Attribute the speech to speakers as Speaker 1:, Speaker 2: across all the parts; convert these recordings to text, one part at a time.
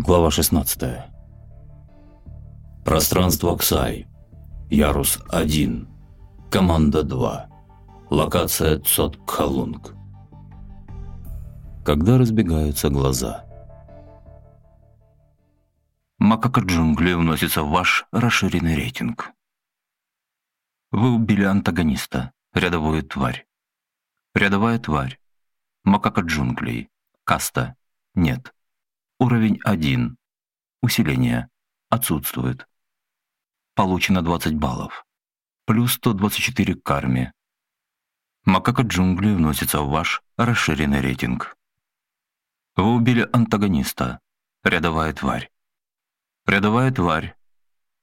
Speaker 1: Глава 16. Пространство Ксай. Ярус 1. Команда 2. Локация Цот-Кхалунг. Когда разбегаются глаза.
Speaker 2: Макака джунгли вносится в ваш расширенный рейтинг. Вы убили антагониста, рядовую тварь. Рядовая тварь. Макака джунглей. Каста. Нет. Уровень 1. Усиление. Отсутствует. Получено 20 баллов. Плюс 124 к карме. Макака джунгли вносится в ваш расширенный рейтинг. Вы убили антагониста. Рядовая тварь. Рядовая тварь.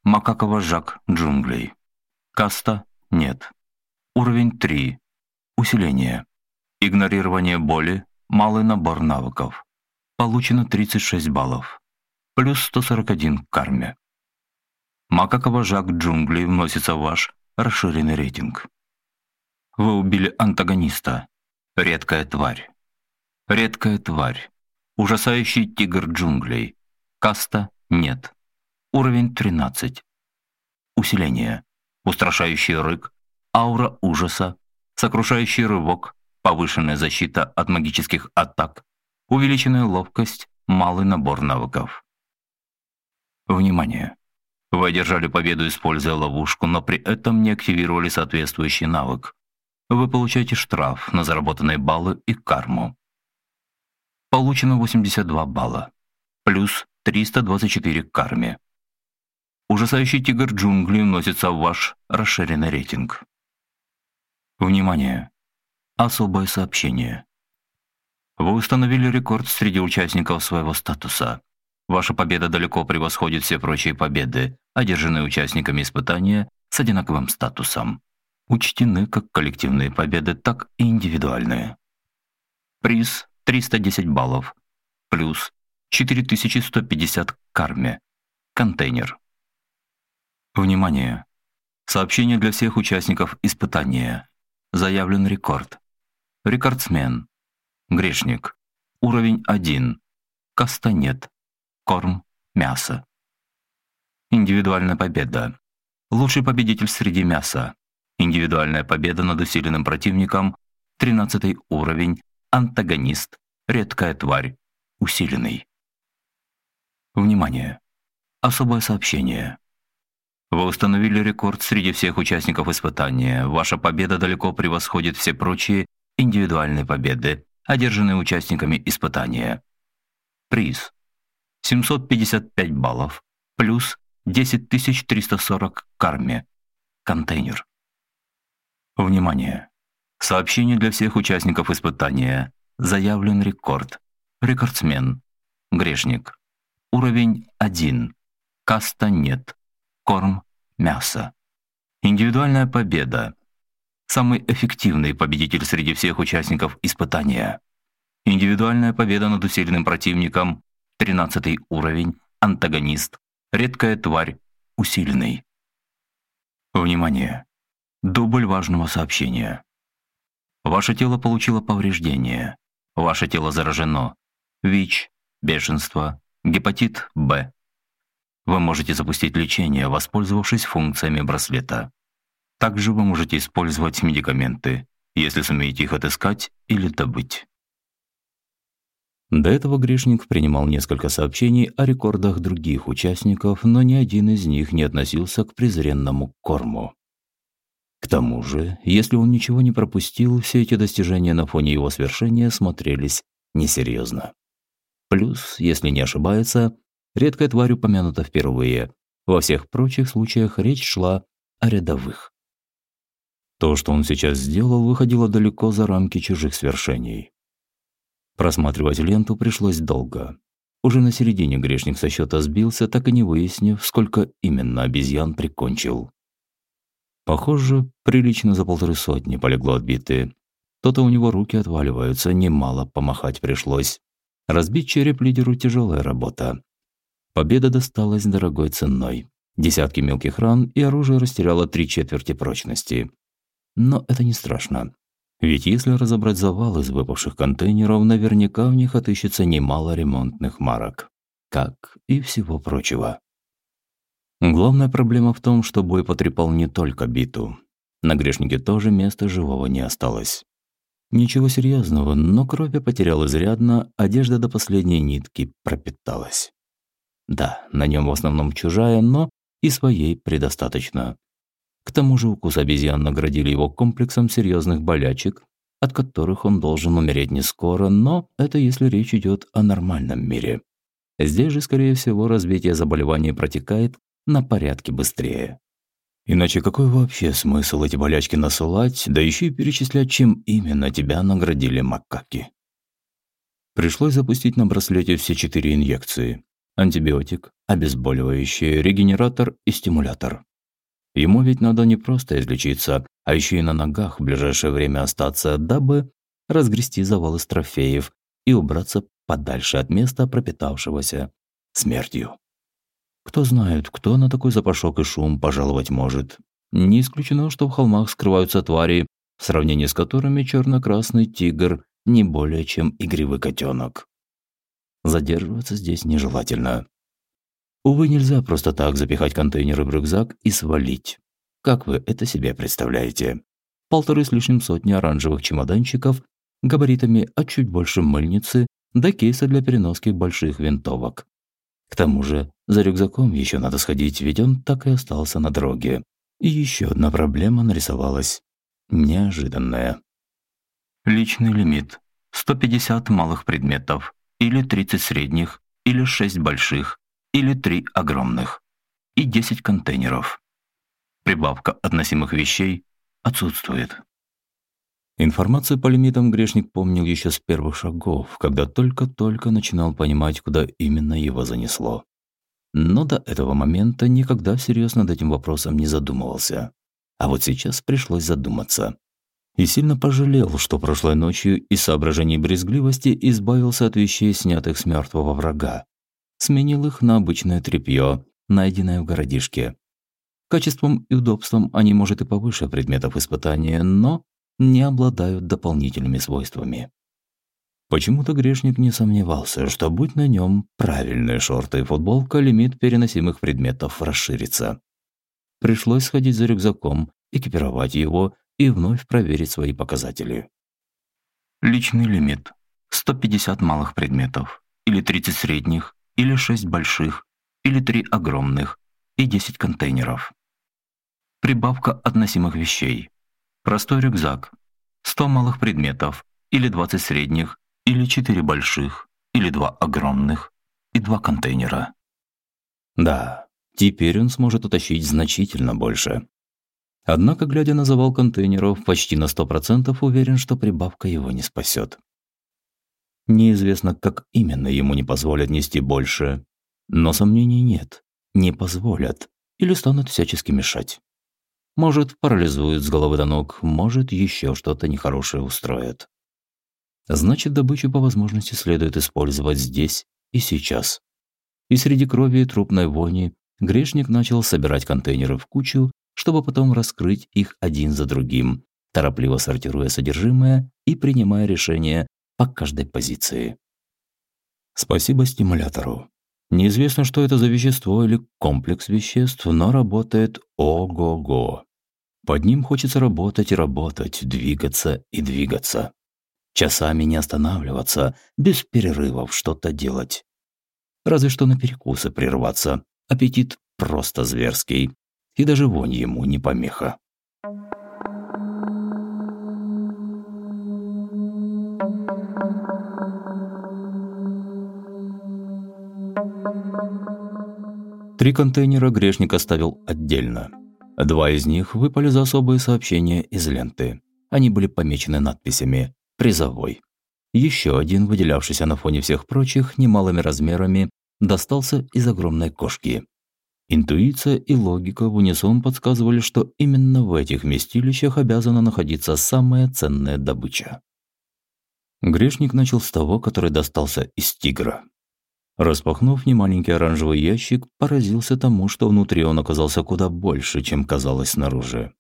Speaker 2: Макака-вожак джунглей. Каста нет. Уровень 3. Усиление. Игнорирование боли. Малый набор навыков. Получено 36 баллов. Плюс 141 к карме. Макака-вожак джунглей вносится в ваш расширенный рейтинг. Вы убили антагониста. Редкая тварь. Редкая тварь. Ужасающий тигр джунглей. Каста нет. Уровень 13. Усиление. Устрашающий рык. Аура ужаса. Сокрушающий рывок. Повышенная защита от магических атак увеличенная ловкость, малый набор навыков. Внимание! Вы одержали победу, используя ловушку, но при этом не активировали соответствующий навык. Вы получаете штраф на заработанные баллы и карму. Получено 82 балла, плюс 324 к карме. Ужасающий тигр джунглей вносится в ваш расширенный рейтинг. Внимание! Особое сообщение. Вы установили рекорд среди участников своего статуса. Ваша победа далеко превосходит все прочие победы, одержанные участниками испытания с одинаковым статусом. Учтены как коллективные победы, так и индивидуальные. Приз 310 баллов, плюс 4150 к карме. Контейнер. Внимание! Сообщение для всех участников испытания. Заявлен рекорд. Рекордсмен Грешник. Уровень 1. Кастанет. Корм. Мясо. Индивидуальная победа. Лучший победитель среди мяса. Индивидуальная победа над усиленным противником. 13 уровень. Антагонист. Редкая тварь. Усиленный. Внимание! Особое сообщение. Вы установили рекорд среди всех участников испытания. Ваша победа далеко превосходит все прочие индивидуальные победы одержанные участниками испытания. Приз. 755 баллов, плюс 10340 карме. Контейнер. Внимание! Сообщение для всех участников испытания. Заявлен рекорд. Рекордсмен. Грешник. Уровень 1. Каста нет. Корм. Мясо. Индивидуальная победа. Самый эффективный победитель среди всех участников испытания. Индивидуальная победа над усиленным противником, 13 уровень, антагонист, редкая тварь, усиленный. Внимание! Дубль важного сообщения. Ваше тело получило повреждение. Ваше тело заражено. ВИЧ, бешенство, гепатит Б. Вы можете запустить лечение, воспользовавшись функциями браслета. Также вы можете использовать медикаменты, если сумеете их отыскать или добыть.
Speaker 1: До этого грешник принимал несколько сообщений о рекордах других участников, но ни один из них не относился к презренному корму. К тому же, если он ничего не пропустил, все эти достижения на фоне его свершения смотрелись несерьезно. Плюс, если не ошибается, редкая тварь упомянута впервые. Во всех прочих случаях речь шла о рядовых. То, что он сейчас сделал, выходило далеко за рамки чужих свершений. Просматривать ленту пришлось долго. Уже на середине грешник со счета сбился, так и не выяснив, сколько именно обезьян прикончил. Похоже, прилично за полторы сотни полегло отбитые. То-то у него руки отваливаются, немало помахать пришлось. Разбить череп лидеру тяжелая работа. Победа досталась дорогой ценой. Десятки мелких ран, и оружие растеряло три четверти прочности. Но это не страшно. Ведь если разобрать завал из выпавших контейнеров, наверняка в них отыщется немало ремонтных марок. как и всего прочего. Главная проблема в том, что бой потрепал не только биту. На грешнике тоже места живого не осталось. Ничего серьезного, но крови потерял изрядно, одежда до последней нитки пропиталась. Да, на нем в основном чужая, но и своей предостаточно. К тому же укус обезьян наградили его комплексом серьезных болячек, от которых он должен умереть не скоро, но это если речь идет о нормальном мире. Здесь же, скорее всего, развитие заболевания протекает на порядке быстрее. Иначе какой вообще смысл эти болячки насылать, да еще и перечислять, чем именно тебя наградили макаки? Пришлось запустить на браслете все четыре инъекции. Антибиотик, обезболивающий, регенератор и стимулятор. Ему ведь надо не просто излечиться, а еще и на ногах в ближайшее время остаться, дабы разгрести завал из трофеев и убраться подальше от места, пропитавшегося смертью. Кто знает, кто на такой запашок и шум пожаловать может. Не исключено, что в холмах скрываются твари, в сравнении с которыми черно-красный тигр не более чем игривый котенок. Задерживаться здесь нежелательно. Увы, нельзя просто так запихать контейнеры в рюкзак и свалить. Как вы это себе представляете? Полторы с лишним сотни оранжевых чемоданчиков габаритами от чуть больше мыльницы до кейса для переноски больших винтовок. К тому же за рюкзаком еще надо сходить, ведь он так и остался на дороге. И еще одна проблема нарисовалась. Неожиданная.
Speaker 2: Личный лимит. 150 малых предметов. Или 30 средних. Или 6 больших. Или 3 огромных. И 10 контейнеров. Прибавка относимых вещей отсутствует.
Speaker 1: Информацию по лимитам грешник помнил еще с первых шагов, когда только-только начинал понимать, куда именно его занесло. Но до этого момента никогда серьезно над этим вопросом не задумывался. А вот сейчас пришлось задуматься. И сильно пожалел, что прошлой ночью из соображений брезгливости избавился от вещей, снятых с мертвого врага. Сменил их на обычное тряпье, найденное в городишке. Качеством и удобством они, может, и повыше предметов испытания, но не обладают дополнительными свойствами. Почему-то грешник не сомневался, что будь на нем правильные шорты и футболка, лимит переносимых предметов расширится. Пришлось сходить за рюкзаком, экипировать его и вновь проверить свои показатели.
Speaker 2: Личный лимит. 150 малых предметов. Или 30 средних, или 6 больших, или 3 огромных, и 10 контейнеров. Прибавка относимых вещей. Простой рюкзак. 100 малых предметов, или 20 средних, или четыре больших, или два огромных, и два контейнера.
Speaker 1: Да, теперь он сможет утащить значительно больше. Однако, глядя на завал контейнеров, почти на 100% уверен, что прибавка его не спасет. Неизвестно, как именно ему не позволят нести больше. Но сомнений нет. Не позволят. Или станут всячески мешать. Может, парализуют с головы до ног, может, еще что-то нехорошее устроят. Значит, добычу по возможности следует использовать здесь и сейчас. И среди крови и трупной вони грешник начал собирать контейнеры в кучу, чтобы потом раскрыть их один за другим, торопливо сортируя содержимое и принимая решения по каждой позиции. Спасибо стимулятору. Неизвестно, что это за вещество или комплекс веществ, но работает ого-го. Под ним хочется работать и работать, двигаться и двигаться часами не останавливаться, без перерывов что-то делать. Разве что на перекусы прерваться. Аппетит просто зверский. И даже вонь ему не помеха. Три контейнера грешник оставил отдельно. Два из них выпали за особые сообщения из ленты. Они были помечены надписями призовой. Еще один, выделявшийся на фоне всех прочих немалыми размерами, достался из огромной кошки. Интуиция и логика в унисон подсказывали, что именно в этих местилищах обязана находиться самая ценная добыча. Грешник начал с того, который достался из тигра. Распахнув немаленький оранжевый ящик, поразился тому, что внутри он оказался куда больше, чем казалось снаружи.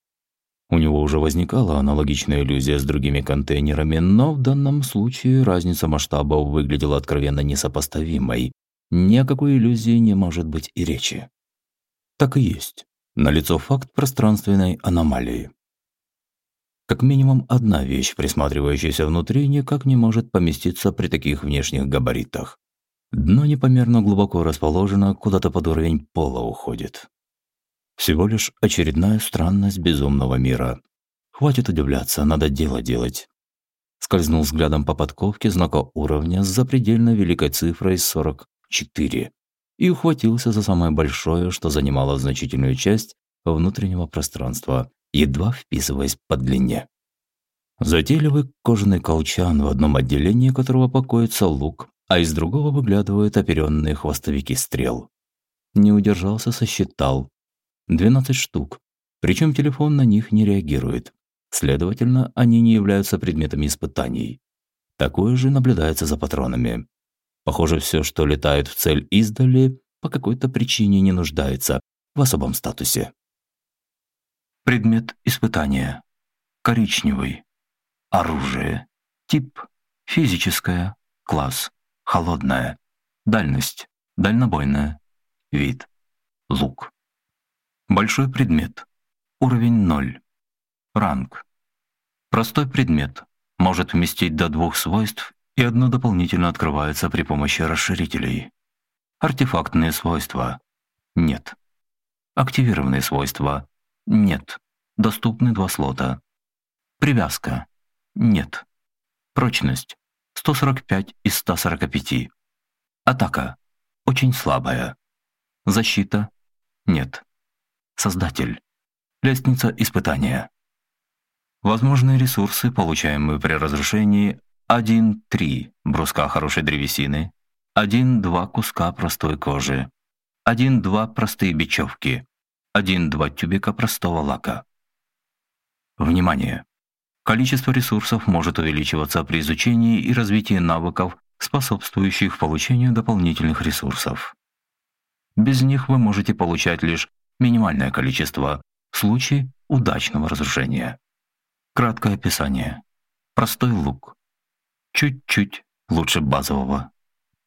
Speaker 1: У него уже возникала аналогичная иллюзия с другими контейнерами, но в данном случае разница масштабов выглядела откровенно несопоставимой, ни о какой иллюзии не может быть и речи. Так и есть. Налицо факт пространственной аномалии. Как минимум одна вещь, присматривающаяся внутри, никак не может поместиться при таких внешних габаритах. Дно непомерно глубоко расположено, куда-то под уровень пола уходит. Всего лишь очередная странность безумного мира. Хватит удивляться, надо дело делать. Скользнул взглядом по подковке знака уровня с запредельно великой цифрой 44 и ухватился за самое большое, что занимало значительную часть внутреннего пространства, едва вписываясь по длине. Затейливый кожаный колчан, в одном отделении которого покоится лук, а из другого выглядывают оперенные хвостовики стрел. Не удержался, сосчитал. 12 штук. Причем телефон на них не реагирует. Следовательно, они не являются предметами испытаний. Такое же наблюдается за патронами. Похоже, все, что летает в цель издали, по какой-то причине не нуждается в особом статусе.
Speaker 2: Предмет испытания. Коричневый. Оружие. Тип. Физическое. Класс. Холодное. Дальность. Дальнобойная. Вид. Лук. Большой предмет. Уровень 0. Ранг. Простой предмет. Может вместить до двух свойств, и одно дополнительно открывается при помощи расширителей. Артефактные свойства. Нет. Активированные свойства. Нет. Доступны два слота. Привязка. Нет. Прочность. 145 из 145. Атака. Очень слабая. Защита. Нет. Создатель. Лестница испытания. Возможные ресурсы, получаемые при разрушении 1-3 бруска хорошей древесины, 1-2 куска простой кожи, 1-2 простые бечевки, 1-2 тюбика простого лака. Внимание! Количество ресурсов может увеличиваться при изучении и развитии навыков, способствующих получению дополнительных ресурсов. Без них вы можете получать лишь минимальное количество в случае удачного разрушения. Краткое описание. Простой лук. Чуть-чуть лучше базового.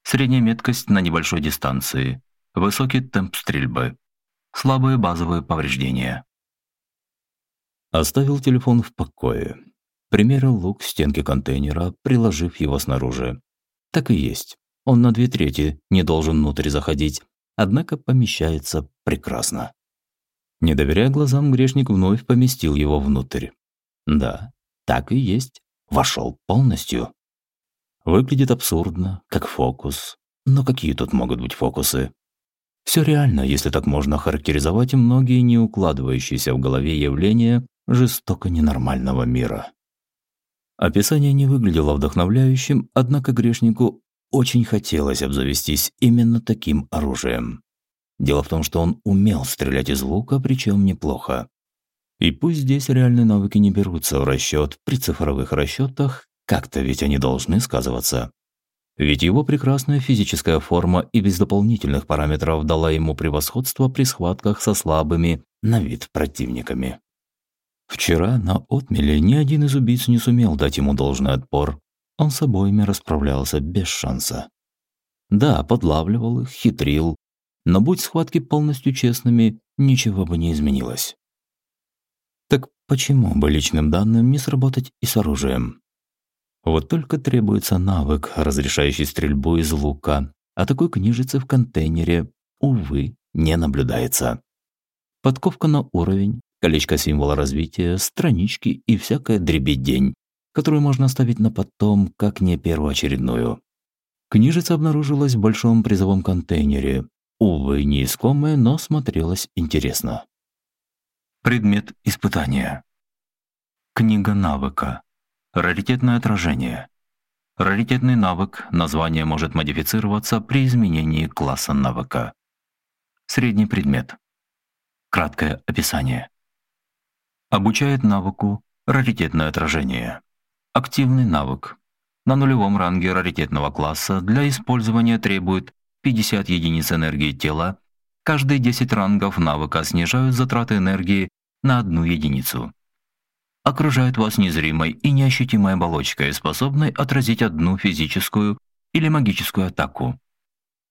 Speaker 2: Средняя меткость на небольшой дистанции. Высокий темп стрельбы. Слабые базовые повреждения.
Speaker 1: Оставил телефон в покое. Примерил лук стенки контейнера, приложив его снаружи. Так и есть. Он на две трети не должен внутрь заходить, однако помещается прекрасно. Не доверяя глазам, грешник вновь поместил его внутрь. Да, так и есть. Вошел полностью. Выглядит абсурдно, как фокус. Но какие тут могут быть фокусы? Все реально, если так можно характеризовать многие не укладывающиеся в голове явления жестоко ненормального мира. Описание не выглядело вдохновляющим, однако грешнику очень хотелось обзавестись именно таким оружием. Дело в том, что он умел стрелять из лука, причем неплохо. И пусть здесь реальные навыки не берутся в расчет при цифровых расчетах, как-то ведь они должны сказываться. Ведь его прекрасная физическая форма и без дополнительных параметров дала ему превосходство при схватках со слабыми на вид противниками. Вчера на отмеле ни один из убийц не сумел дать ему должный отпор. Он с обоими расправлялся без шанса. Да, подлавливал их, хитрил, но будь схватки полностью честными, ничего бы не изменилось. Так почему бы личным данным не сработать и с оружием? Вот только требуется навык, разрешающий стрельбу из лука, а такой книжицы в контейнере, увы, не наблюдается. Подковка на уровень, колечко символа развития, странички и всякая дребедень, которую можно оставить на потом, как не первоочередную. Книжица обнаружилась в большом призовом контейнере, Увы, не искомое, но смотрелось интересно.
Speaker 2: Предмет испытания. Книга навыка. Раритетное отражение. Раритетный навык, название может модифицироваться при изменении класса навыка. Средний предмет. Краткое описание. Обучает навыку раритетное отражение. Активный навык. На нулевом ранге раритетного класса для использования требует 50 единиц энергии тела, каждые 10 рангов навыка снижают затраты энергии на одну единицу. Окружает вас незримой и неощутимой оболочкой, способной отразить одну физическую или магическую атаку.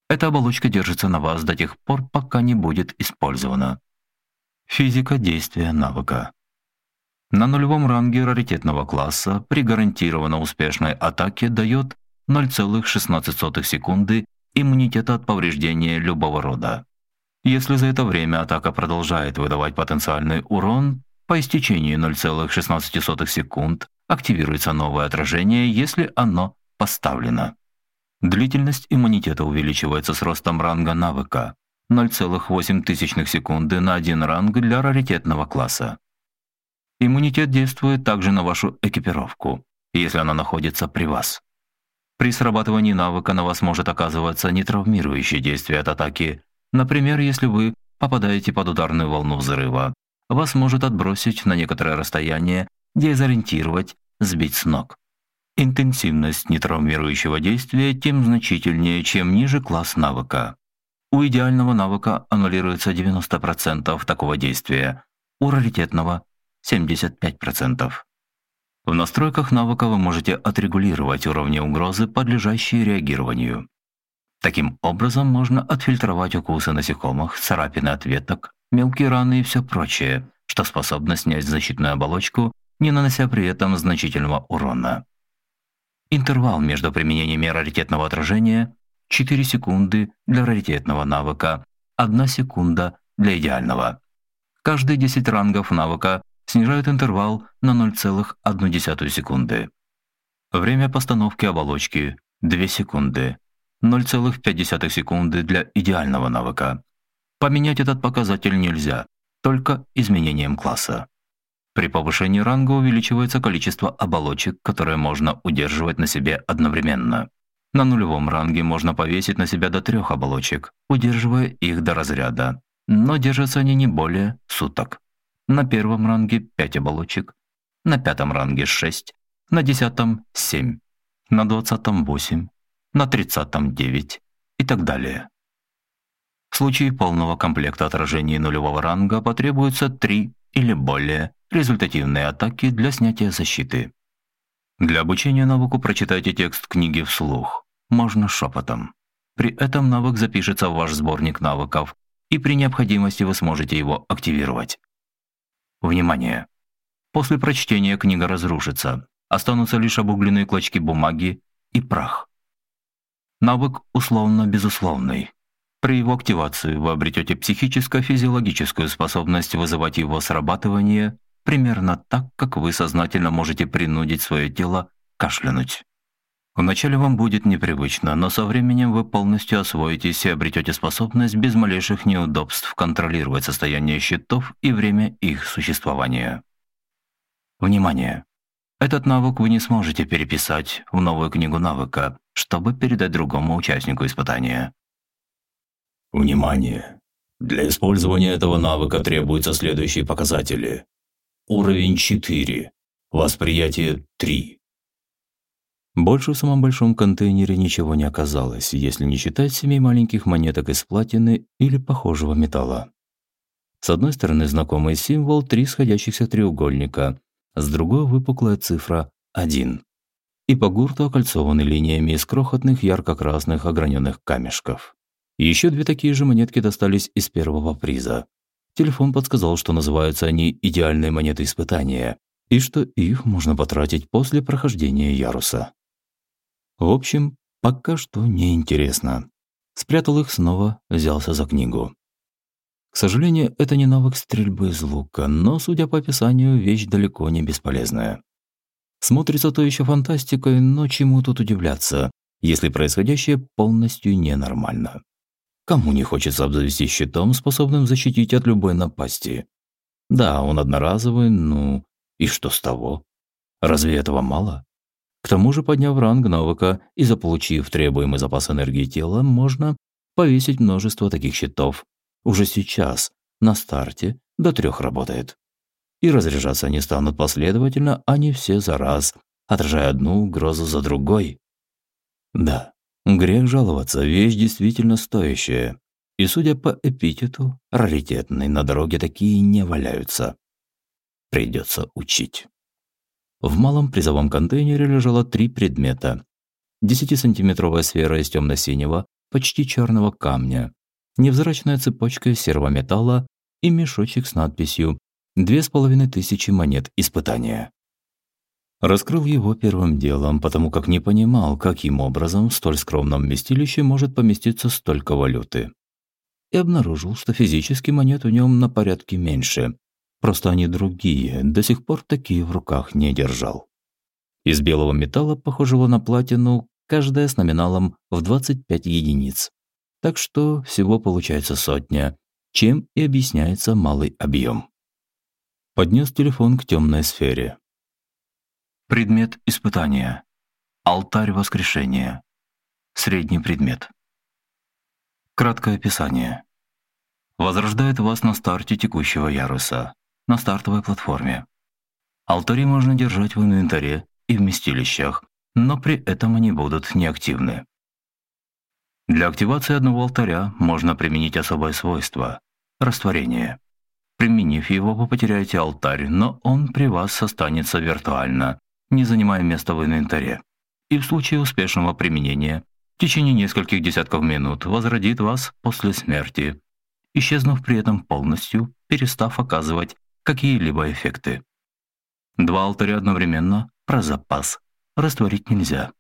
Speaker 2: Эта оболочка держится на вас до тех пор, пока не будет использована. Физика действия навыка. На нулевом ранге раритетного класса при гарантированно успешной атаке дает 0,16 секунды иммунитета от повреждения любого рода. Если за это время атака продолжает выдавать потенциальный урон, по истечении 0,16 секунд активируется новое отражение, если оно поставлено. Длительность иммунитета увеличивается с ростом ранга навыка 0,08 секунды на один ранг для раритетного класса. Иммунитет действует также на вашу экипировку, если она находится при вас. При срабатывании навыка на вас может оказываться нетравмирующее действие от атаки. Например, если вы попадаете под ударную волну взрыва, вас может отбросить на некоторое расстояние, дезориентировать, сбить с ног. Интенсивность нетравмирующего действия тем значительнее, чем ниже класс навыка. У идеального навыка аннулируется 90% такого действия, у раритетного – 75%. В настройках навыка вы можете отрегулировать уровни угрозы, подлежащие реагированию. Таким образом, можно отфильтровать укусы насекомых, царапины от веток, мелкие раны и все прочее, что способно снять защитную оболочку, не нанося при этом значительного урона. Интервал между применениями раритетного отражения – 4 секунды для раритетного навыка, 1 секунда для идеального. Каждые 10 рангов навыка снижают интервал на 0,1 секунды. Время постановки оболочки – 2 секунды. 0,5 секунды для идеального навыка. Поменять этот показатель нельзя, только изменением класса. При повышении ранга увеличивается количество оболочек, которые можно удерживать на себе одновременно. На нулевом ранге можно повесить на себя до трех оболочек, удерживая их до разряда, но держатся они не более суток. На первом ранге 5 оболочек, на пятом ранге 6, на десятом 7, на двадцатом 8, на тридцатом 9 и так далее. В случае полного комплекта отражений нулевого ранга потребуется 3 или более результативные атаки для снятия защиты. Для обучения навыку прочитайте текст книги вслух, можно шепотом. При этом навык запишется в ваш сборник навыков, и при необходимости вы сможете его активировать. Внимание! После прочтения книга разрушится, останутся лишь обугленные клочки бумаги и прах. Навык условно-безусловный. При его активации вы обретете психическо-физиологическую способность вызывать его срабатывание примерно так, как вы сознательно можете принудить свое тело кашлянуть. Вначале вам будет непривычно, но со временем вы полностью освоитесь и обретете способность без малейших неудобств контролировать состояние щитов и время их существования. Внимание! Этот навык вы не сможете переписать в новую книгу навыка, чтобы передать другому участнику испытания.
Speaker 1: Внимание! Для использования этого навыка требуются следующие показатели. Уровень 4. Восприятие 3. Больше в самом большом контейнере ничего не оказалось, если не считать семи маленьких монеток из платины или похожего металла. С одной стороны знакомый символ три сходящихся треугольника, с другой выпуклая цифра 1. И по гурту окольцованы линиями из крохотных ярко-красных ограненных камешков. Еще две такие же монетки достались из первого приза. Телефон подсказал, что называются они «идеальные монеты испытания», и что их можно потратить после прохождения яруса. В общем, пока что неинтересно. Спрятал их снова, взялся за книгу. К сожалению, это не навык стрельбы из лука, но, судя по описанию, вещь далеко не бесполезная. Смотрится то еще фантастикой, но чему тут удивляться, если происходящее полностью ненормально. Кому не хочется обзавестись щитом, способным защитить от любой напасти? Да, он одноразовый, ну и что с того? Разве этого мало? К тому же, подняв ранг навыка и заполучив требуемый запас энергии тела, можно повесить множество таких щитов. Уже сейчас, на старте, до трех работает. И разряжаться они станут последовательно, а не все за раз, отражая одну угрозу за другой. Да, грех жаловаться, вещь действительно стоящая. И, судя по эпитету, раритетной, на дороге такие не валяются. Придется учить. В малом призовом контейнере лежало три предмета. 10-сантиметровая сфера из темно-синего, почти черного камня, невзрачная цепочка серого металла и мешочек с надписью «Две с половиной тысячи монет испытания». Раскрыл его первым делом, потому как не понимал, каким образом в столь скромном вместилище может поместиться столько валюты. И обнаружил, что физически монет в нем на порядке меньше. Просто они другие, до сих пор такие в руках не держал. Из белого металла, похожего на платину, каждая с номиналом в 25 единиц. Так что всего получается сотня, чем и объясняется малый объем. Поднес телефон к темной сфере.
Speaker 2: Предмет испытания. Алтарь воскрешения. Средний предмет. Краткое описание. Возрождает вас на старте текущего яруса, на стартовой платформе. Алтари можно держать в инвентаре и вместилищах, но при этом они будут неактивны. Для активации одного алтаря можно применить особое свойство – растворение. Применив его, вы потеряете алтарь, но он при вас останется виртуально, не занимая места в инвентаре. И в случае успешного применения в течение нескольких десятков минут возродит вас после смерти, исчезнув при этом полностью, перестав оказывать какие-либо эффекты. Два алтаря одновременно про запас растворить нельзя.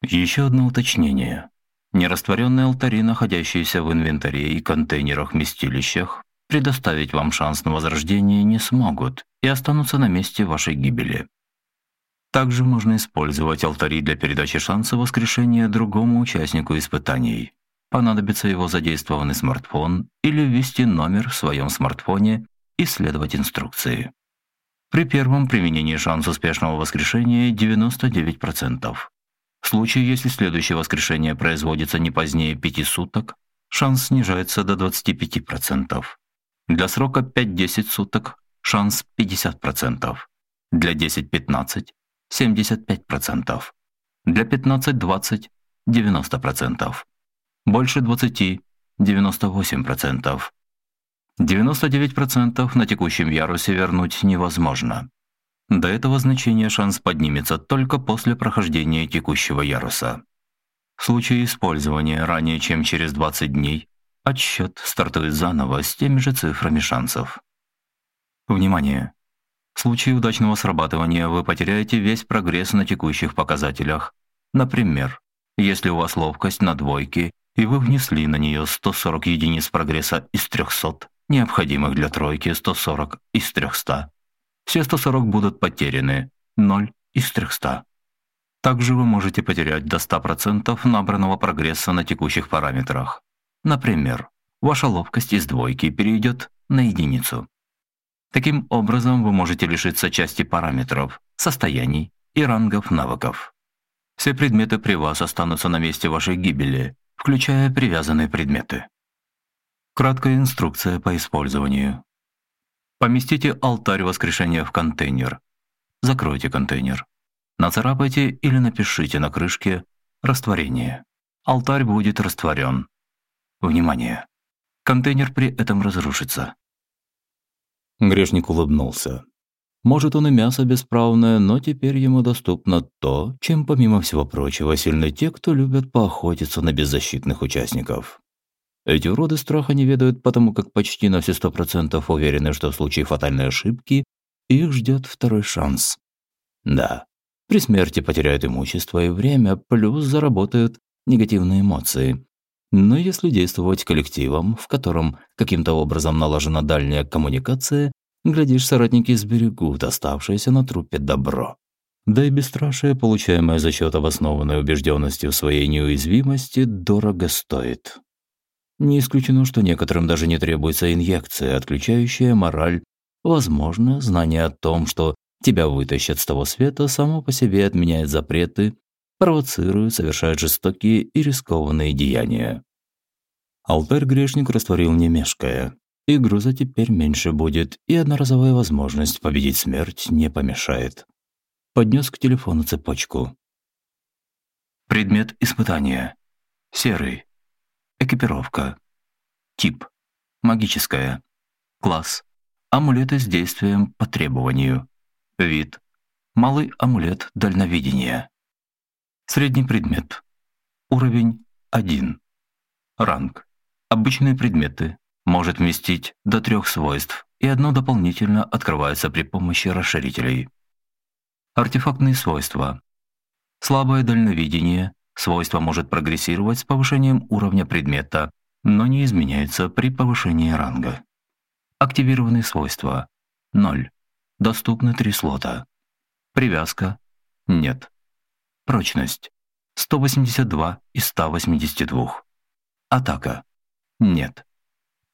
Speaker 2: Еще одно уточнение. Нерастворенные алтари, находящиеся в инвентаре и контейнерах-вместилищах, предоставить вам шанс на возрождение не смогут и останутся на месте вашей гибели. Также можно использовать алтари для передачи шанса воскрешения другому участнику испытаний. Понадобится его задействованный смартфон или ввести номер в своем смартфоне и следовать инструкции. При первом применении шанс успешного воскрешения 99%. В случае, если следующее воскрешение производится не позднее 5 суток, шанс снижается до 25%. Для срока 5-10 суток шанс 50%. Для 10-15 75%. Для 15-20 – 90%. Больше 20 – 98%. 99% на текущем ярусе вернуть невозможно. До этого значения шанс поднимется только после прохождения текущего яруса. В случае использования ранее, чем через 20 дней, отсчет стартует заново с теми же цифрами шансов. Внимание! В случае удачного срабатывания вы потеряете весь прогресс на текущих показателях. Например, если у вас ловкость на двойке, и вы внесли на нее 140 единиц прогресса из 300, необходимых для тройки 140 из 300. Все 140 будут потеряны, 0 из 300. Также вы можете потерять до 100% набранного прогресса на текущих параметрах. Например, ваша ловкость из двойки перейдет на единицу. Таким образом, вы можете лишиться части параметров, состояний и рангов навыков. Все предметы при вас останутся на месте вашей гибели, включая привязанные предметы. Краткая инструкция по использованию. Поместите алтарь воскрешения в контейнер. Закройте контейнер. Нацарапайте или напишите на крышке «Растворение». Алтарь будет растворен. Внимание! Контейнер при этом разрушится.
Speaker 1: Грешник улыбнулся. Может, он и мясо бесправное, но теперь ему доступно то, чем, помимо всего прочего, сильны те, кто любят поохотиться на беззащитных участников. Эти уроды страха не ведают, потому как почти на все сто процентов уверены, что в случае фатальной ошибки их ждет второй шанс. Да, при смерти потеряют имущество и время, плюс заработают негативные эмоции. Но если действовать коллективом, в котором каким-то образом налажена дальняя коммуникация, глядишь, соратники сберегут оставшееся на трупе добро. Да и бесстрашие, получаемое за счет обоснованной убежденности в своей неуязвимости, дорого стоит. Не исключено, что некоторым даже не требуется инъекция, отключающая мораль. Возможно, знание о том, что тебя вытащат с того света, само по себе отменяет запреты, провоцирует, совершает жестокие и рискованные деяния. Алтарь грешник растворил не мешкая. И груза теперь меньше будет, и одноразовая возможность победить смерть не помешает. Поднес к телефону цепочку.
Speaker 2: Предмет испытания. Серый. Экипировка. Тип. Магическая. Класс. Амулеты с действием по требованию. Вид. Малый амулет дальновидения. Средний предмет. Уровень 1. Ранг. Обычные предметы. Может вместить до трех свойств, и одно дополнительно открывается при помощи расширителей. Артефактные свойства. Слабое дальновидение. Свойство может прогрессировать с повышением уровня предмета, но не изменяется при повышении ранга. Активированные свойства. 0. Доступны три слота. Привязка. Нет. Прочность. 182 из 182. Атака. Нет.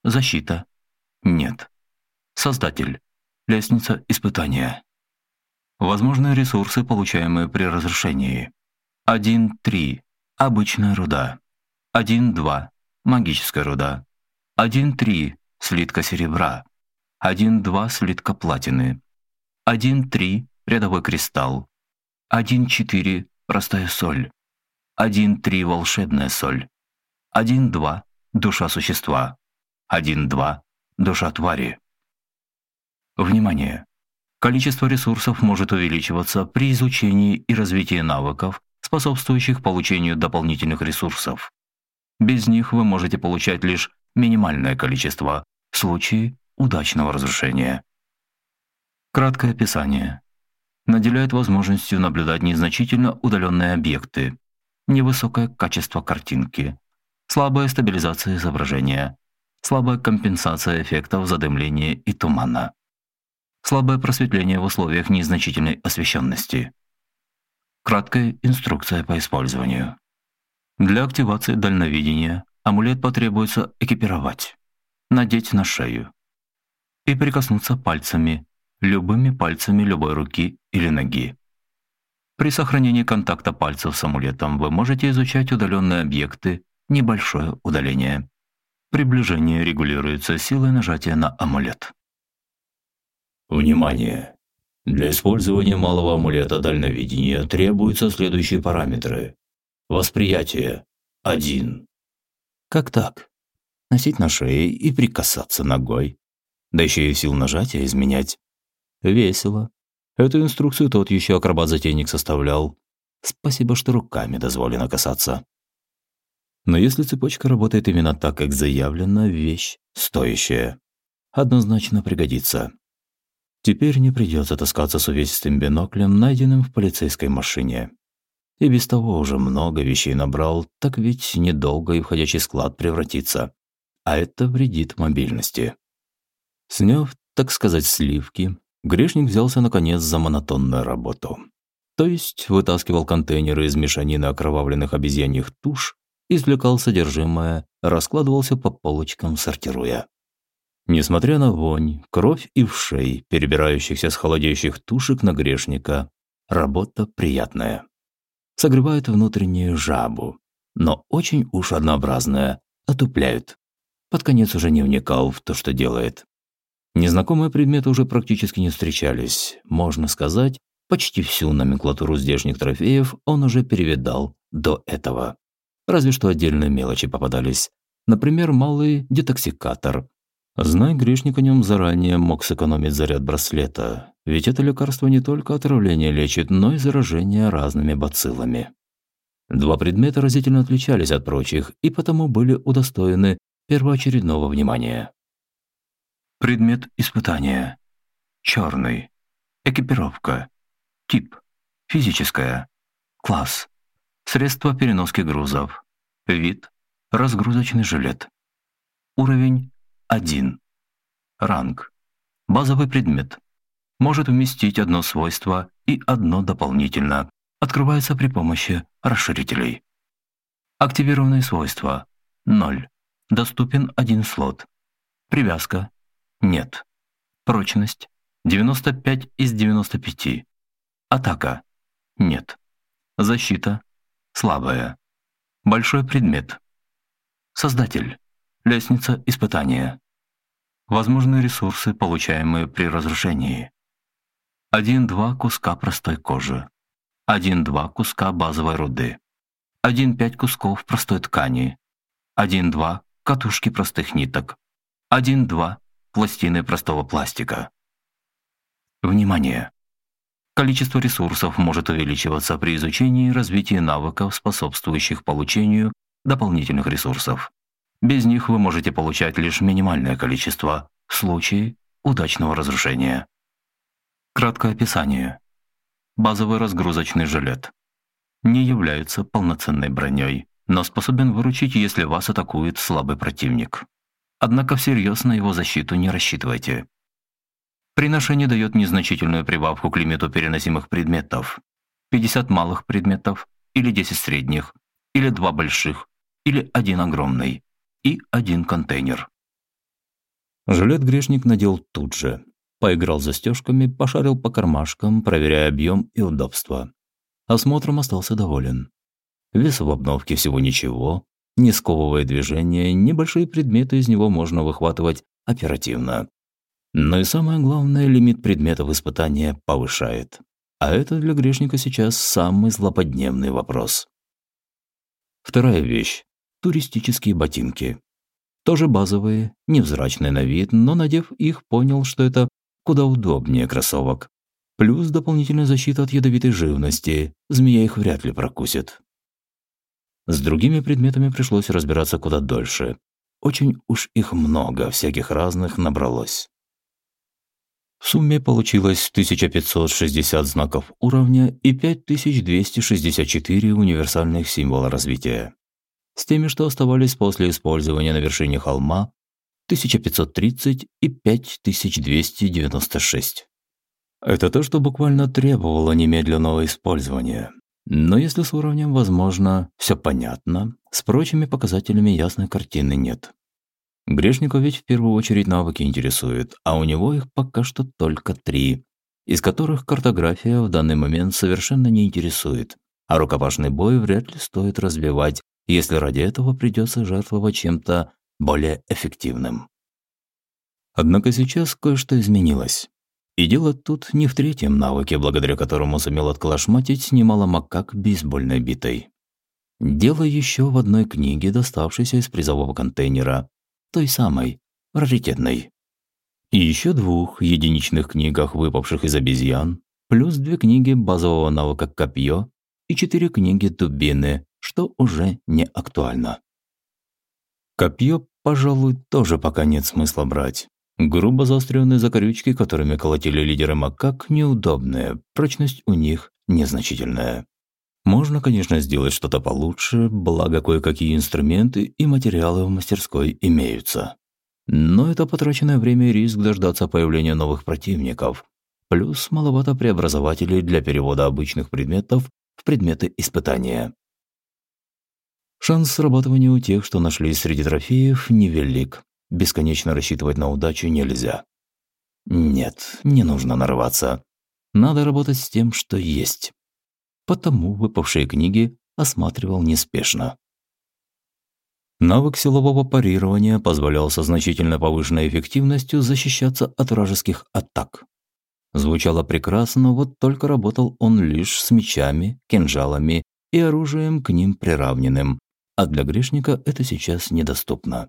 Speaker 2: Защита. Нет. Создатель. Лестница испытания. Возможные ресурсы, получаемые при разрушении. 1.3. Обычная руда. 1.2. Магическая руда. 1.3. Слитка серебра. 1.2. Слитка платины. 1.3. Рядовой кристалл. 1.4. Простая соль. 1.3. Волшебная соль. 1.2. Душа существа. 1.2. Душа твари. Внимание! Количество ресурсов может увеличиваться при изучении и развитии навыков, способствующих получению дополнительных ресурсов. Без них вы можете получать лишь минимальное количество в случае удачного разрушения. Краткое описание наделяет возможностью наблюдать незначительно удаленные объекты, невысокое качество картинки, слабая стабилизация изображения, слабая компенсация эффектов задымления и тумана, слабое просветление в условиях незначительной освещенности. Краткая инструкция по использованию. Для активации дальновидения амулет потребуется экипировать, надеть на шею и прикоснуться пальцами любыми пальцами любой руки или ноги. При сохранении контакта пальцев с амулетом вы можете изучать удаленные объекты, небольшое удаление. Приближение регулируется силой нажатия на амулет.
Speaker 1: Внимание! Для использования малого амулета дальновидения требуются следующие параметры. Восприятие – 1. Как так? Носить на шее и прикасаться ногой. Да еще и сил нажатия изменять. Весело. Эту инструкцию тот еще акробат-затейник составлял. Спасибо, что руками дозволено касаться. Но если цепочка работает именно так, как заявлено, вещь стоящая. Однозначно пригодится. Теперь не придется таскаться с увесистым биноклем, найденным в полицейской машине. И без того уже много вещей набрал, так ведь недолго и входящий склад превратится. А это вредит мобильности. Сняв, так сказать, сливки, Грешник взялся наконец за монотонную работу. То есть вытаскивал контейнеры из мешанины окровавленных обезьяньих туш, извлекал содержимое, раскладывался по полочкам, сортируя. Несмотря на вонь, кровь и вшей, перебирающихся с холодеющих тушек на грешника, работа приятная. Согревает внутреннюю жабу, но очень уж однообразная, отупляют. Под конец уже не вникал в то, что делает. Незнакомые предметы уже практически не встречались. Можно сказать, почти всю номенклатуру здешних трофеев он уже перевидал до этого. Разве что отдельные мелочи попадались. Например, малый детоксикатор. Знай грешник о нем заранее мог сэкономить заряд браслета, ведь это лекарство не только отравление лечит, но и заражение разными бациллами. Два предмета разительно отличались от прочих и потому были удостоены первоочередного внимания.
Speaker 2: Предмет испытания. Черный. Экипировка. Тип. Физическая. Класс. Средство переноски грузов. Вид. Разгрузочный жилет. Уровень 1. Ранг. Базовый предмет. Может вместить одно свойство и одно дополнительно. Открывается при помощи расширителей. Активированные свойства. 0. Доступен один слот. Привязка нет. Прочность. 95 из 95. Атака. Нет. Защита. Слабая. Большой предмет. Создатель. Лестница испытания. Возможные ресурсы, получаемые при разрушении. 1-2 куска простой кожи. 1-2 куска базовой руды. 1-5 кусков простой ткани. 1-2 катушки простых ниток. 1-2 пластины простого пластика. Внимание! Количество ресурсов может увеличиваться при изучении и развитии навыков, способствующих получению дополнительных ресурсов. Без них вы можете получать лишь минимальное количество в случае удачного разрушения. Краткое описание. Базовый разгрузочный жилет. Не является полноценной броней, но способен выручить, если вас атакует слабый противник. Однако всерьез на его защиту не рассчитывайте. При ношении дает незначительную прибавку к лимиту переносимых предметов. 50 малых предметов, или 10 средних, или 2 больших, или один огромный, и один контейнер.
Speaker 1: Жилет грешник надел тут же. Поиграл застежками, пошарил по кармашкам, проверяя объем и удобство. Осмотром остался доволен. Вес в обновке всего ничего, не сковывая движения, небольшие предметы из него можно выхватывать оперативно. Но и самое главное, лимит предметов испытания повышает. А это для грешника сейчас самый злободневный вопрос. Вторая вещь – туристические ботинки. Тоже базовые, невзрачные на вид, но надев их, понял, что это куда удобнее кроссовок. Плюс дополнительная защита от ядовитой живности, змея их вряд ли прокусит. С другими предметами пришлось разбираться куда дольше. Очень уж их много, всяких разных набралось. В сумме получилось 1560 знаков уровня и 5264 универсальных символа развития. С теми, что оставались после использования на вершине холма, 1530 и 5296. Это то, что буквально требовало немедленного использования. Но если с уровнем возможно, все понятно, с прочими показателями ясной картины нет. Грешников ведь в первую очередь навыки интересуют, а у него их пока что только три, из которых картография в данный момент совершенно не интересует, а рукопашный бой вряд ли стоит развивать, если ради этого придется жертвовать чем-то более эффективным. Однако сейчас кое-что изменилось. И дело тут не в третьем навыке, благодаря которому сумел отколошматить немало макак бейсбольной битой. Дело еще в одной книге, доставшейся из призового контейнера, той самой, раритетной. И еще двух единичных книгах, выпавших из обезьян, плюс две книги базового навыка «Копье» и четыре книги «Дубины», что уже не актуально. Копье, пожалуй, тоже пока нет смысла брать. Грубо заостренные закорючки, которыми колотили лидеры макак, неудобные, прочность у них незначительная. Можно, конечно, сделать что-то получше, благо кое-какие инструменты и материалы в мастерской имеются. Но это потраченное время и риск дождаться появления новых противников. Плюс маловато преобразователей для перевода обычных предметов в предметы испытания. Шанс срабатывания у тех, что нашлись среди трофеев, невелик. Бесконечно рассчитывать на удачу нельзя. Нет, не нужно нарываться. Надо работать с тем, что есть потому выпавшие книги осматривал неспешно. Навык силового парирования позволял со значительно повышенной эффективностью защищаться от вражеских атак. Звучало прекрасно, вот только работал он лишь с мечами, кинжалами и оружием к ним приравненным, а для грешника это сейчас недоступно.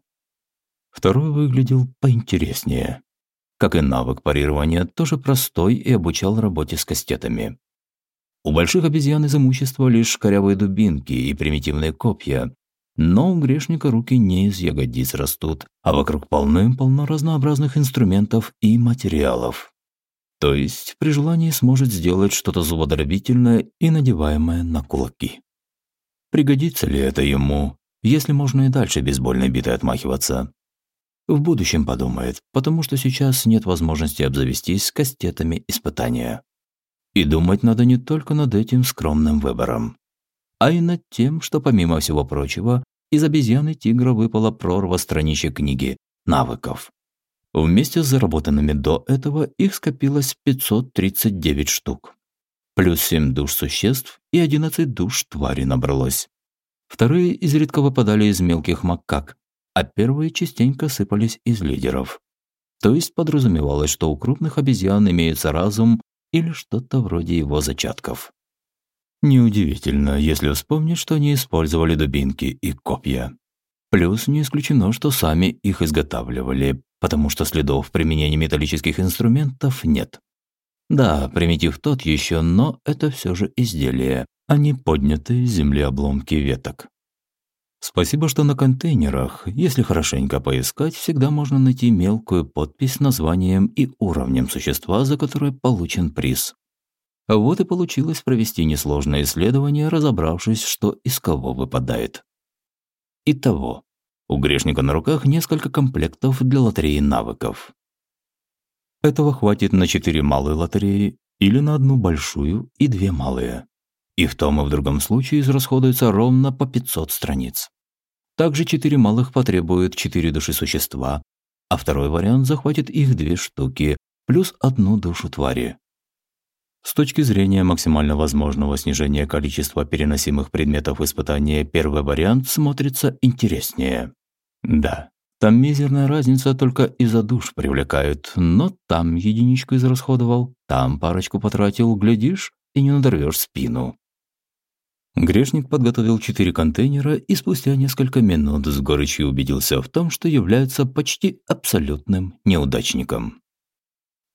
Speaker 1: Второй выглядел поинтереснее. Как и навык парирования, тоже простой и обучал работе с кастетами. У больших обезьян из имущества лишь корявые дубинки и примитивные копья. Но у грешника руки не из ягодиц растут, а вокруг полным-полно разнообразных инструментов и материалов. То есть при желании сможет сделать что-то зубодробительное и надеваемое на кулаки. Пригодится ли это ему, если можно и дальше бейсбольной битой отмахиваться? В будущем подумает, потому что сейчас нет возможности обзавестись кастетами испытания. И думать надо не только над этим скромным выбором, а и над тем, что, помимо всего прочего, из обезьяны тигра выпала прорва страничек книги навыков. Вместе с заработанными до этого их скопилось 539 штук. Плюс 7 душ существ и 11 душ твари набралось. Вторые изредка выпадали из мелких макак, а первые частенько сыпались из лидеров. То есть подразумевалось, что у крупных обезьян имеется разум или что-то вроде его зачатков. Неудивительно, если вспомнить, что они использовали дубинки и копья. Плюс не исключено, что сами их изготавливали, потому что следов применения металлических инструментов нет. Да, примитив тот еще, но это все же изделие, а не поднятые с земли обломки веток. Спасибо, что на контейнерах, если хорошенько поискать, всегда можно найти мелкую подпись с названием и уровнем существа, за которое получен приз. Вот и получилось провести несложное исследование, разобравшись, что из кого выпадает. Итого, у грешника на руках несколько комплектов для лотереи навыков. Этого хватит на четыре малые лотереи или на одну большую и две малые. И в том и в другом случае израсходуется ровно по 500 страниц. Также четыре малых потребуют четыре души существа, а второй вариант захватит их две штуки, плюс одну душу твари. С точки зрения максимально возможного снижения количества переносимых предметов испытания, первый вариант смотрится интереснее. Да, там мизерная разница только из-за душ привлекают, но там единичку израсходовал, там парочку потратил, глядишь, и не надорвешь спину. Грешник подготовил четыре контейнера и спустя несколько минут с горечью убедился в том, что является почти абсолютным неудачником.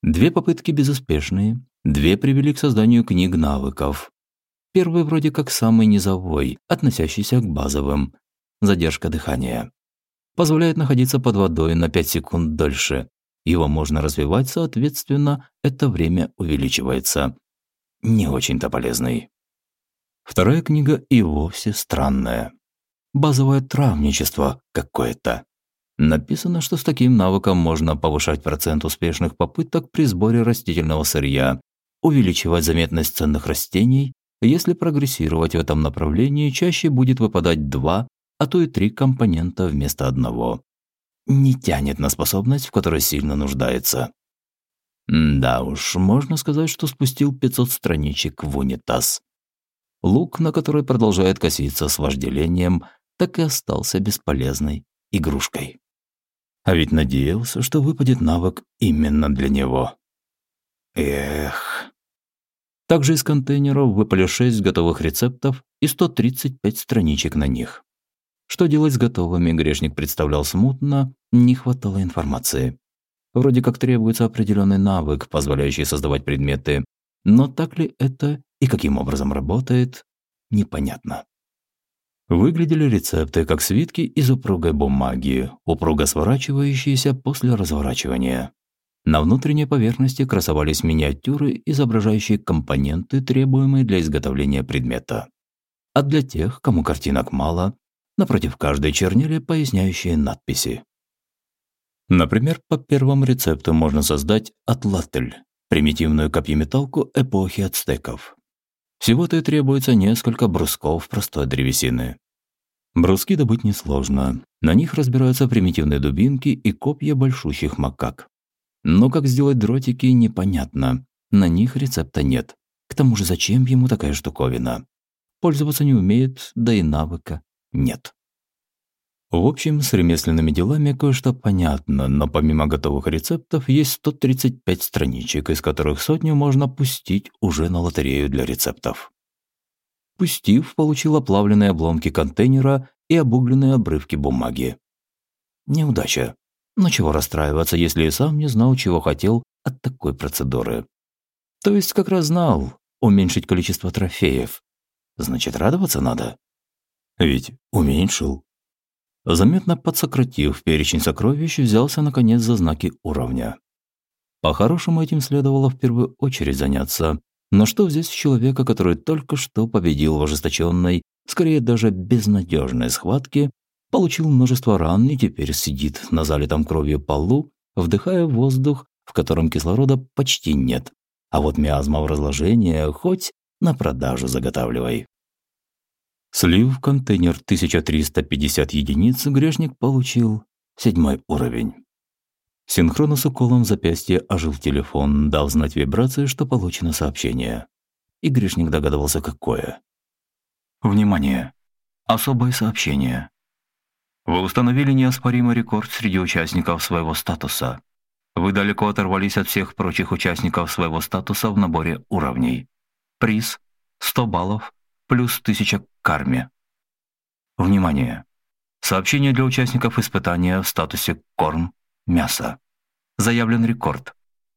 Speaker 1: Две попытки безуспешные, две привели к созданию книг навыков. Первый вроде как самый низовой, относящийся к базовым. Задержка дыхания. Позволяет находиться под водой на 5 секунд дольше. Его можно развивать, соответственно, это время увеличивается. Не очень-то полезный. Вторая книга и вовсе странная. Базовое травничество какое-то. Написано, что с таким навыком можно повышать процент успешных попыток при сборе растительного сырья, увеличивать заметность ценных растений, если прогрессировать в этом направлении, чаще будет выпадать два, а то и три компонента вместо одного. Не тянет на способность, в которой сильно нуждается. Да уж, можно сказать, что спустил 500 страничек в унитаз. Лук, на который продолжает коситься с вожделением, так и остался бесполезной игрушкой. А ведь надеялся, что выпадет навык именно для него. Эх. Также из контейнеров выпали 6 готовых рецептов и 135 страничек на них. Что делать с готовыми, грешник представлял смутно, не хватало информации. Вроде как требуется определенный навык, позволяющий создавать предметы, но так ли это и каким образом работает, непонятно. Выглядели рецепты как свитки из упругой бумаги, упруго сворачивающиеся после разворачивания. На внутренней поверхности красовались миниатюры, изображающие компоненты, требуемые для изготовления предмета. А для тех, кому картинок мало, напротив каждой чернили поясняющие надписи. Например, по первому рецепту можно создать атлатель – примитивную копьеметалку эпохи ацтеков. Всего-то и требуется несколько брусков простой древесины. Бруски добыть несложно. На них разбираются примитивные дубинки и копья большущих макак. Но как сделать дротики, непонятно. На них рецепта нет. К тому же зачем ему такая штуковина? Пользоваться не умеет, да и навыка нет. В общем, с ремесленными делами кое-что понятно, но помимо готовых рецептов есть 135 страничек, из которых сотню можно пустить уже на лотерею для рецептов. Пустив, получил оплавленные обломки контейнера и обугленные обрывки бумаги. Неудача. Но чего расстраиваться, если и сам не знал, чего хотел от такой процедуры. То есть как раз знал уменьшить количество трофеев. Значит, радоваться надо. Ведь уменьшил. Заметно подсократив перечень сокровищ, взялся наконец за знаки уровня. По-хорошему этим следовало в первую очередь заняться. Но что с человека, который только что победил в ожесточенной, скорее даже безнадежной схватке, получил множество ран и теперь сидит на залитом кровью полу, вдыхая воздух, в котором кислорода почти нет. А вот миазма в разложении хоть на продажу заготавливай. Слив в контейнер 1350 единиц, грешник получил седьмой уровень. Синхронно с уколом в запястье ожил телефон, дал знать вибрации, что получено сообщение. И грешник догадывался, какое.
Speaker 2: Внимание! Особое сообщение. Вы установили неоспоримый рекорд среди участников своего статуса. Вы далеко оторвались от всех прочих участников своего статуса в наборе уровней. Приз – 100 баллов плюс 1000 карме. Внимание! Сообщение для участников испытания в статусе «Корм. Мясо». Заявлен рекорд.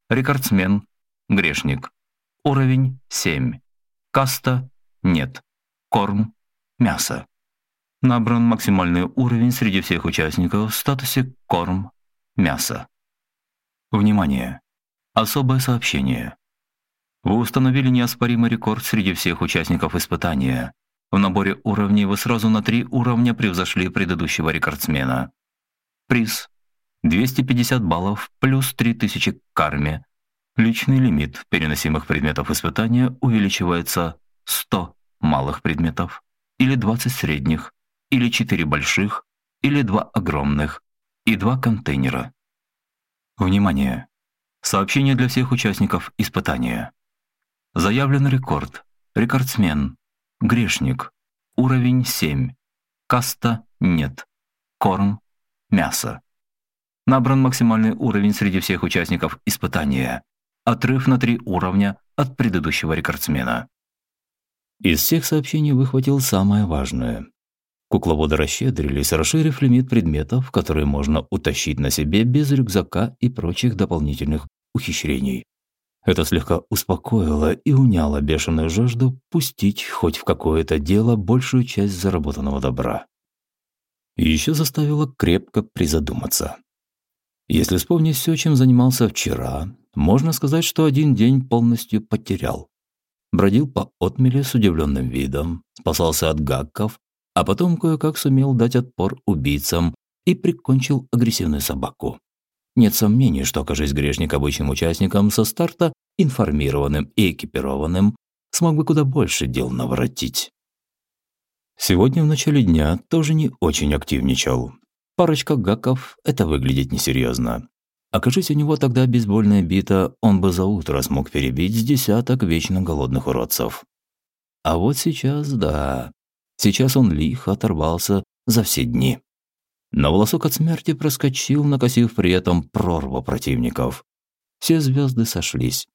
Speaker 2: Рекордсмен. Грешник. Уровень 7. Каста. Нет. Корм. Мясо. Набран максимальный уровень среди всех участников в статусе «Корм. Мясо». Внимание! Особое сообщение. Вы установили неоспоримый рекорд среди всех участников испытания. В наборе уровней вы сразу на три уровня превзошли предыдущего рекордсмена. Приз 250 баллов плюс 3000 к карме. Личный лимит переносимых предметов испытания увеличивается 100 малых предметов или 20 средних или 4 больших или 2 огромных и 2 контейнера. Внимание! Сообщение для всех участников испытания. Заявлен рекорд. Рекордсмен. Грешник. Уровень 7. Каста нет. Корм. Мясо. Набран максимальный уровень среди всех участников испытания. Отрыв на три уровня от предыдущего рекордсмена.
Speaker 1: Из всех сообщений выхватил самое важное. Кукловоды расщедрились, расширив лимит предметов, которые можно утащить на себе без рюкзака и прочих дополнительных ухищрений. Это слегка успокоило и уняло бешеную жажду пустить хоть в какое-то дело большую часть заработанного добра. И еще заставило крепко призадуматься. Если вспомнить все, чем занимался вчера, можно сказать, что один день полностью потерял. Бродил по отмеле с удивленным видом, спасался от гакков, а потом кое-как сумел дать отпор убийцам и прикончил агрессивную собаку. Нет сомнений, что, окажись грешник обычным участником со старта, информированным и экипированным, смог бы куда больше дел наворотить. Сегодня в начале дня тоже не очень активничал. Парочка гаков – это выглядит несерьезно. Окажись у него тогда бейсбольная бита, он бы за утро смог перебить с десяток вечно голодных уродцев. А вот сейчас да. Сейчас он лихо оторвался за все дни. На волосок от смерти проскочил, накосив при этом прорву противников. Все звезды сошлись.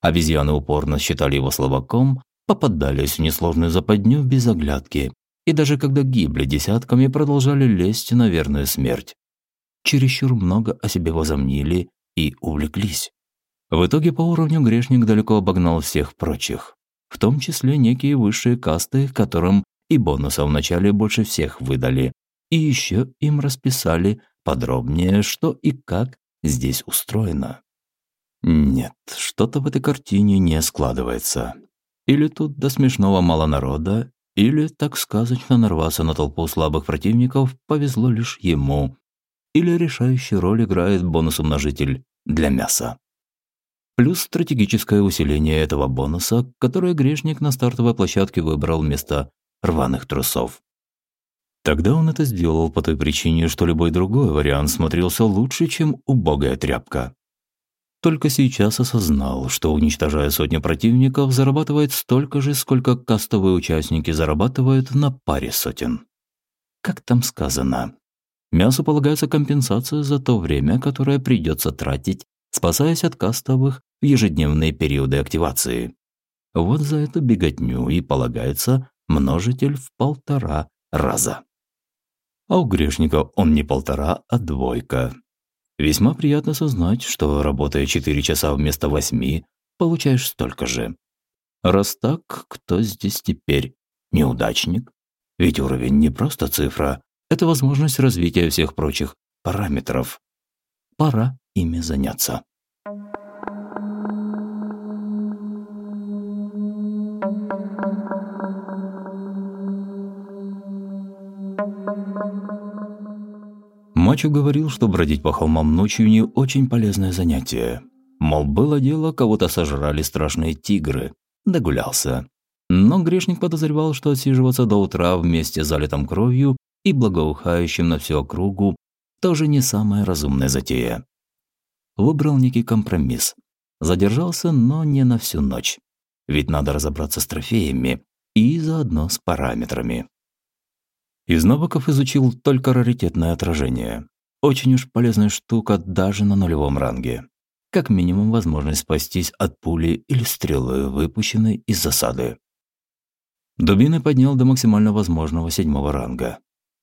Speaker 1: Обезьяны упорно считали его слабаком, попадались в несложную западню без оглядки, и даже когда гибли десятками, продолжали лезть на верную смерть. Чересчур много о себе возомнили и увлеклись. В итоге по уровню грешник далеко обогнал всех прочих, в том числе некие высшие касты, которым и бонусов вначале больше всех выдали, и еще им расписали подробнее, что и как здесь устроено. Нет, что-то в этой картине не складывается. Или тут до смешного мало народа, или, так сказочно, нарваться на толпу слабых противников повезло лишь ему, или решающую роль играет бонус-умножитель для мяса. Плюс стратегическое усиление этого бонуса, которое грешник на стартовой площадке выбрал вместо рваных трусов. Тогда он это сделал по той причине, что любой другой вариант смотрелся лучше, чем убогая тряпка. Только сейчас осознал, что, уничтожая сотни противников, зарабатывает столько же, сколько кастовые участники зарабатывают на паре сотен. Как там сказано? Мясу полагается компенсация за то время, которое придется тратить, спасаясь от кастовых в ежедневные периоды активации. Вот за эту беготню и полагается множитель в полтора раза а у грешника он не полтора, а двойка. Весьма приятно сознать, что, работая 4 часа вместо 8, получаешь столько же. Раз так, кто здесь теперь? Неудачник? Ведь уровень не просто цифра, это возможность развития всех прочих параметров. Пора ими заняться. Мачо говорил, что бродить по холмам ночью не очень полезное занятие. Мол, было дело, кого-то сожрали страшные тигры. Догулялся. Но грешник подозревал, что отсиживаться до утра вместе с залитым кровью и благоухающим на всю округу тоже не самая разумная затея. Выбрал некий компромисс. Задержался, но не на всю ночь. Ведь надо разобраться с трофеями и заодно с параметрами. Из навыков изучил только раритетное отражение. Очень уж полезная штука даже на нулевом ранге. Как минимум возможность спастись от пули или стрелы, выпущенной из засады. Дубины поднял до максимально возможного седьмого ранга.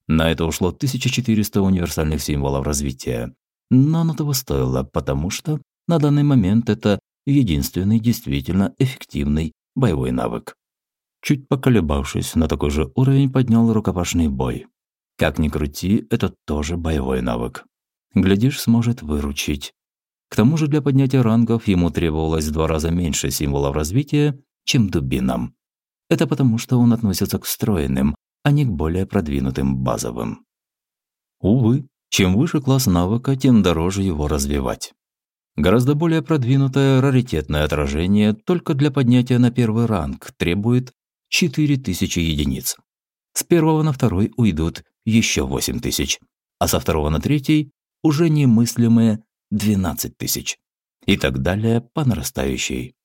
Speaker 1: На это ушло 1400 универсальных символов развития. Но оно того стоило, потому что на данный момент это единственный действительно эффективный боевой навык. Чуть поколебавшись, на такой же уровень поднял рукопашный бой. Как ни крути, это тоже боевой навык. Глядишь, сможет выручить. К тому же для поднятия рангов ему требовалось в два раза меньше символов развития, чем дубинам. Это потому, что он относится к встроенным, а не к более продвинутым базовым. Увы, чем выше класс навыка, тем дороже его развивать. Гораздо более продвинутое раритетное отражение только для поднятия на первый ранг требует 4000 единиц. С первого на второй уйдут еще 8000, а со второго на третий уже немыслимые 12 тысяч. И так далее по нарастающей.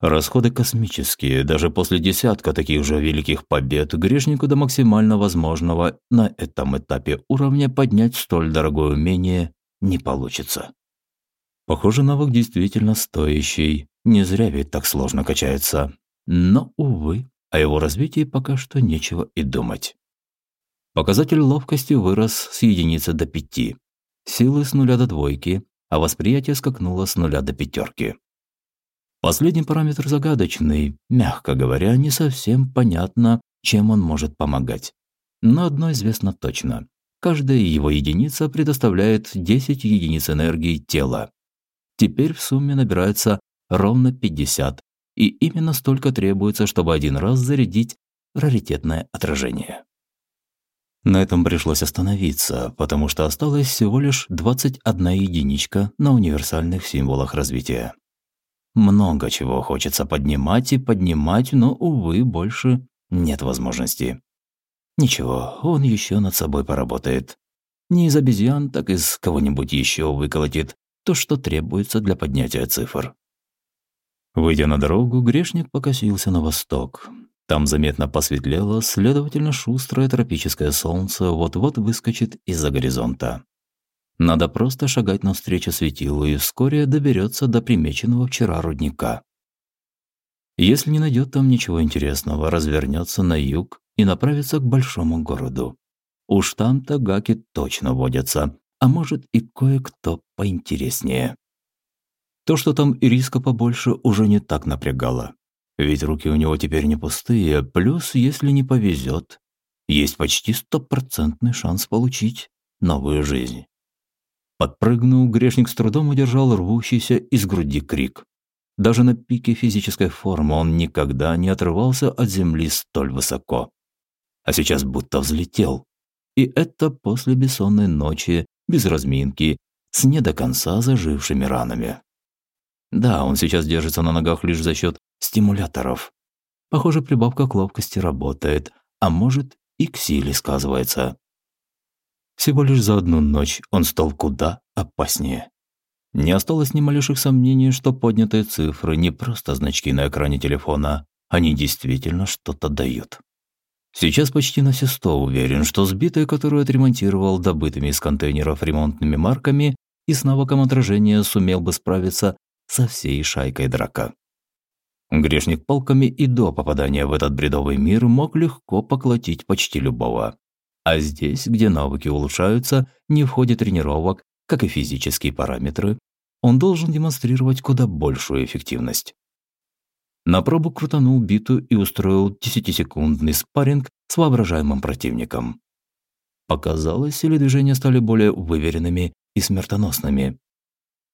Speaker 1: Расходы космические, даже после десятка таких же великих побед, грешнику до максимально возможного на этом этапе уровня поднять столь дорогое умение не получится. Похоже, навык действительно стоящий, не зря ведь так сложно качается. Но, увы, о его развитии пока что нечего и думать. Показатель ловкости вырос с единицы до пяти, силы с нуля до двойки, а восприятие скакнуло с нуля до пятерки. Последний параметр загадочный, мягко говоря, не совсем понятно, чем он может помогать. Но одно известно точно. Каждая его единица предоставляет 10 единиц энергии тела. Теперь в сумме набирается ровно 50, и именно столько требуется, чтобы один раз зарядить раритетное отражение. На этом пришлось остановиться, потому что осталось всего лишь 21 единичка на универсальных символах развития. Много чего хочется поднимать и поднимать, но, увы, больше нет возможности. Ничего, он еще над собой поработает. Не из обезьян, так из кого-нибудь еще выколотит то, что требуется для поднятия цифр. Выйдя на дорогу, грешник покосился на восток. Там заметно посветлело, следовательно, шустрое тропическое солнце вот-вот выскочит из-за горизонта. Надо просто шагать навстречу светилу и вскоре доберется до примеченного вчера рудника. Если не найдет там ничего интересного, развернется на юг и направится к большому городу. Уж там-то гаки точно водятся, а может и кое-кто поинтереснее. То, что там риска побольше, уже не так напрягало. Ведь руки у него теперь не пустые, плюс, если не повезет, есть почти стопроцентный шанс получить новую жизнь. Подпрыгнул, грешник с трудом удержал рвущийся из груди крик. Даже на пике физической формы он никогда не отрывался от земли столь высоко. А сейчас будто взлетел. И это после бессонной ночи, без разминки, с не до конца зажившими ранами. Да, он сейчас держится на ногах лишь за счет стимуляторов. Похоже, прибавка к ловкости работает, а может и к силе сказывается. Всего лишь за одну ночь он стал куда опаснее. Не осталось ни малейших сомнений, что поднятые цифры не просто значки на экране телефона, они действительно что-то дают. Сейчас почти на все сто уверен, что сбитая, которую отремонтировал добытыми из контейнеров ремонтными марками и с навыком отражения сумел бы справиться со всей шайкой драка. Грешник палками и до попадания в этот бредовый мир мог легко поклотить почти любого. А здесь, где навыки улучшаются, не в ходе тренировок, как и физические параметры, он должен демонстрировать куда большую эффективность. На пробу крутанул биту и устроил 10-секундный спарринг с воображаемым противником. Показалось, или движения стали более выверенными и смертоносными?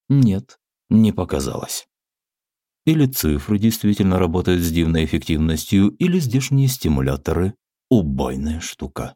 Speaker 1: Нет, не показалось. Или цифры действительно работают с дивной эффективностью, или здешние стимуляторы – убойная штука.